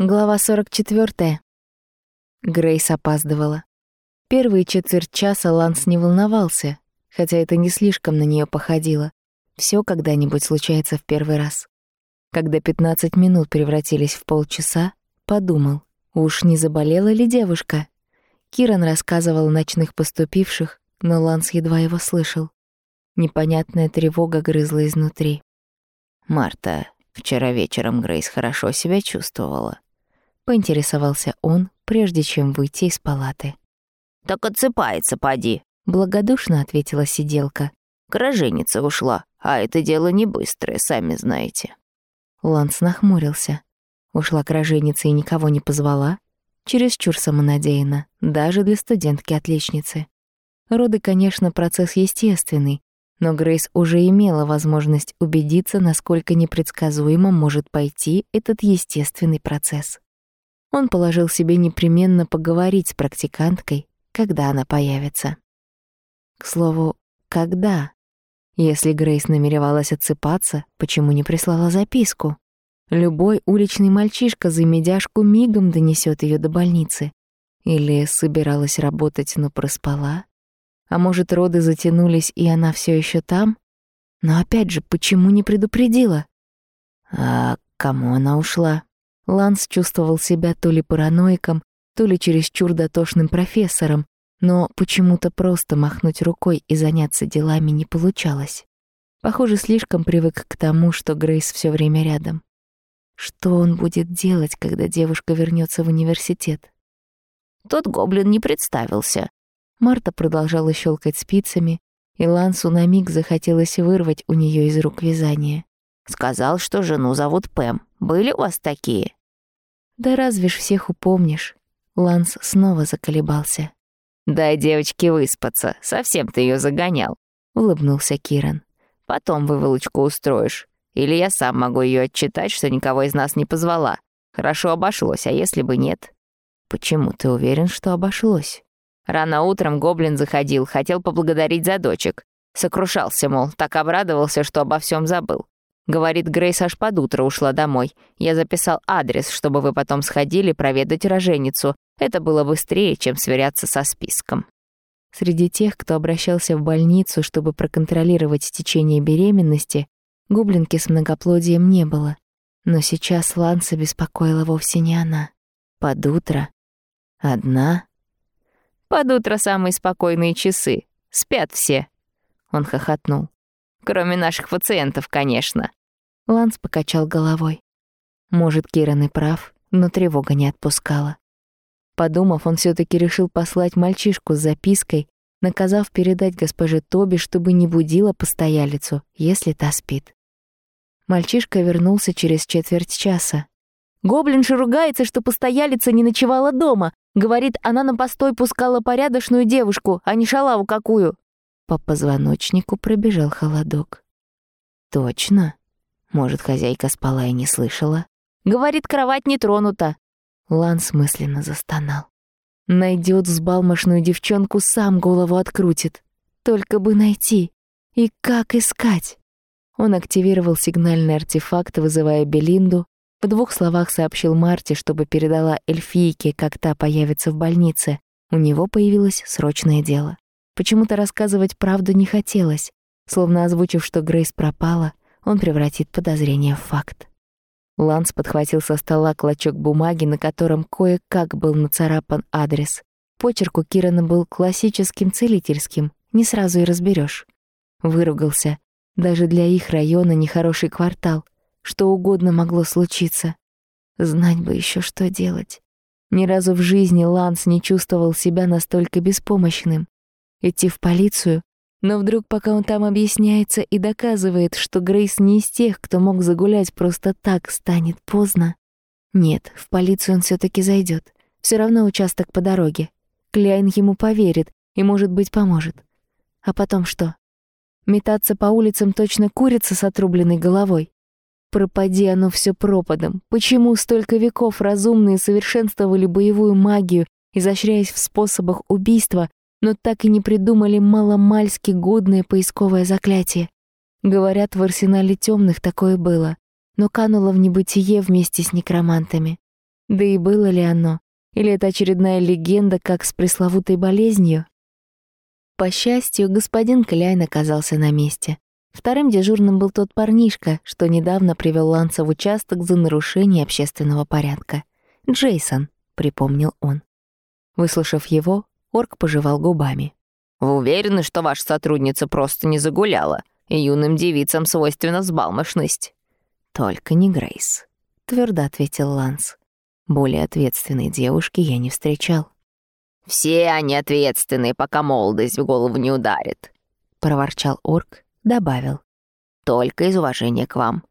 Глава 44. Грейс опаздывала. Первые четверть часа Ланс не волновался, хотя это не слишком на нее походило. Все когда-нибудь случается в первый раз. Когда 15 минут превратились в полчаса, подумал, уж не заболела ли девушка? Киран рассказывал о ночных поступивших, но Ланс едва его слышал. Непонятная тревога грызла изнутри. «Марта, вчера вечером Грейс хорошо себя чувствовала поинтересовался он, прежде чем выйти из палаты. «Так отсыпается, поди», — благодушно ответила сиделка. «К ушла, а это дело не быстрое, сами знаете». Ланс нахмурился. Ушла к роженице и никого не позвала? Чересчур самонадеянно, даже для студентки-отличницы. Роды, конечно, процесс естественный, но Грейс уже имела возможность убедиться, насколько непредсказуемо может пойти этот естественный процесс. Он положил себе непременно поговорить с практиканткой, когда она появится. К слову, когда? Если Грейс намеревалась отсыпаться, почему не прислала записку? Любой уличный мальчишка за медяшку мигом донесет ее до больницы. Или собиралась работать, но проспала? А может, роды затянулись, и она все еще там? Но опять же, почему не предупредила? А кому она ушла? Ланс чувствовал себя то ли параноиком, то ли чересчур дотошным профессором, но почему-то просто махнуть рукой и заняться делами не получалось. Похоже, слишком привык к тому, что Грейс все время рядом. Что он будет делать, когда девушка вернется в университет? Тот гоблин не представился. Марта продолжала щелкать спицами, и Лансу на миг захотелось вырвать у нее из рук вязание. Сказал, что жену зовут Пэм. Были у вас такие? Да разве ж всех упомнишь? Ланс снова заколебался. «Дай девочке выспаться, совсем ты ее загонял», — улыбнулся Киран. «Потом выволочку устроишь. Или я сам могу ее отчитать, что никого из нас не позвала. Хорошо обошлось, а если бы нет?» «Почему ты уверен, что обошлось?» Рано утром гоблин заходил, хотел поблагодарить за дочек. Сокрушался, мол, так обрадовался, что обо всем забыл. Говорит, Грейс аж под утро ушла домой. Я записал адрес, чтобы вы потом сходили проведать роженицу. Это было быстрее, чем сверяться со списком. Среди тех, кто обращался в больницу, чтобы проконтролировать течение беременности, гублинки с многоплодием не было. Но сейчас Ланса беспокоила вовсе не она. Под утро. Одна. Под утро самые спокойные часы. Спят все. Он хохотнул. Кроме наших пациентов, конечно. Ланс покачал головой. Может, Киран и прав, но тревога не отпускала. Подумав, он все таки решил послать мальчишку с запиской, наказав передать госпоже Тоби, чтобы не будила постоялицу, если та спит. Мальчишка вернулся через четверть часа. «Гоблинша ругается, что постоялица не ночевала дома. Говорит, она на постой пускала порядочную девушку, а не шалаву какую». По позвоночнику пробежал холодок. «Точно?» Может, хозяйка спала и не слышала? Говорит, кровать не тронута. Ланс мысленно застонал. Найдет взбалмошную девчонку, сам голову открутит. Только бы найти. И как искать? Он активировал сигнальный артефакт, вызывая Белинду. В двух словах сообщил Марте, чтобы передала эльфийке, как та появится в больнице. У него появилось срочное дело. Почему-то рассказывать правду не хотелось. Словно озвучив, что Грейс пропала, он превратит подозрение в факт. Ланс подхватил со стола клочок бумаги, на котором кое-как был нацарапан адрес. Почерк у Кирана был классическим целительским, не сразу и разберешь. Выругался. Даже для их района нехороший квартал. Что угодно могло случиться. Знать бы еще, что делать. Ни разу в жизни Ланс не чувствовал себя настолько беспомощным. Идти в полицию но вдруг, пока он там объясняется и доказывает, что Грейс не из тех, кто мог загулять просто так, станет поздно. Нет, в полицию он все таки зайдет. Все равно участок по дороге. Кляйн ему поверит и, может быть, поможет. А потом что? Метаться по улицам точно курица с отрубленной головой. Пропади оно все пропадом. Почему столько веков разумные совершенствовали боевую магию, изощряясь в способах убийства, но так и не придумали маломальски годное поисковое заклятие. Говорят, в арсенале темных такое было, но кануло в небытие вместе с некромантами. Да и было ли оно? Или это очередная легенда, как с пресловутой болезнью? По счастью, господин Кляйн оказался на месте. Вторым дежурным был тот парнишка, что недавно привел Ланса в участок за нарушение общественного порядка. «Джейсон», — припомнил он. Выслушав его, орк пожевал губами. «Вы уверены, что ваша сотрудница просто не загуляла? И юным девицам свойственна взбалмошность?» «Только не Грейс», — твердо ответил Ланс. «Более ответственной девушки я не встречал». «Все они ответственные, пока молодость в голову не ударит», — проворчал орк, добавил. «Только из уважения к вам.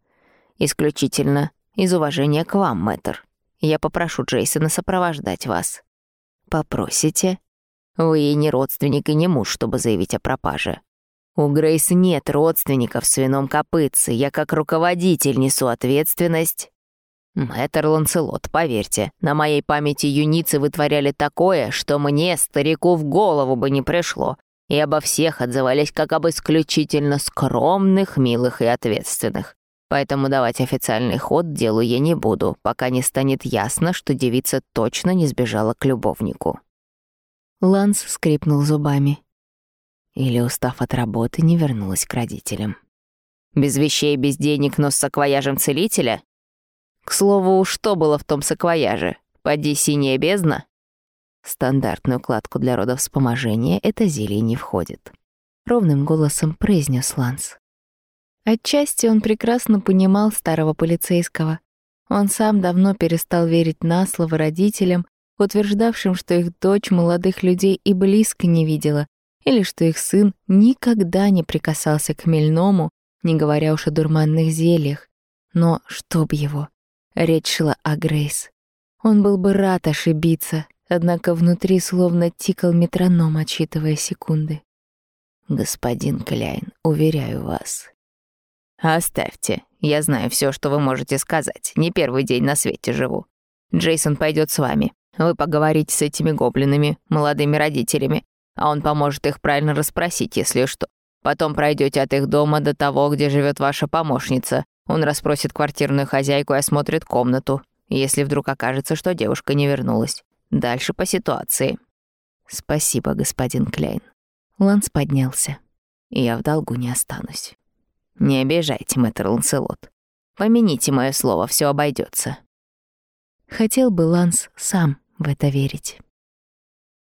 Исключительно из уважения к вам, мэтр. Я попрошу Джейсона сопровождать вас». «Попросите?» «Вы ей не родственник и не муж, чтобы заявить о пропаже. У Грейс нет родственников в свином копытце. Я как руководитель несу ответственность «Мэтр Ланселот, поверьте, на моей памяти юницы вытворяли такое, что мне, старику, в голову бы не пришло, и обо всех отзывались как об исключительно скромных, милых и ответственных. Поэтому давать официальный ход делу я не буду, пока не станет ясно, что девица точно не сбежала к любовнику». Ланс скрипнул зубами. Или, устав от работы, не вернулась к родителям. «Без вещей, без денег, но с саквояжем целителя?» К слову, что было в том саквояже? Поди синяя бездна? Стандартную кладку для родовспоможения это зелье не входит. Ровным голосом произнес Ланс. Отчасти он прекрасно понимал старого полицейского. Он сам давно перестал верить на слово родителям, утверждавшим, что их дочь молодых людей и близко не видела, или что их сын никогда не прикасался к хмельному, не говоря уж о дурманных зельях. Но чтоб его, Речь шла о Грейс. Он был бы рад ошибиться, однако внутри словно тикал метроном, отсчитывая секунды. «Господин Кляйн, уверяю вас». «Оставьте. Я знаю все, что вы можете сказать. Не первый день на свете живу. Джейсон пойдет с вами. Вы поговорите с этими гоблинами, молодыми родителями, а он поможет их правильно расспросить, если что. Потом пройдете от их дома до того, где живет ваша помощница, он расспросит квартирную хозяйку и осмотрит комнату, если вдруг окажется, что девушка не вернулась. Дальше по ситуации. Спасибо, господин Клейн. Ланс поднялся. Я в долгу не останусь. Не обижайте, мэтр Ланселот. Помяните мое слово, все обойдется. Хотел бы Ланс сам в это верить.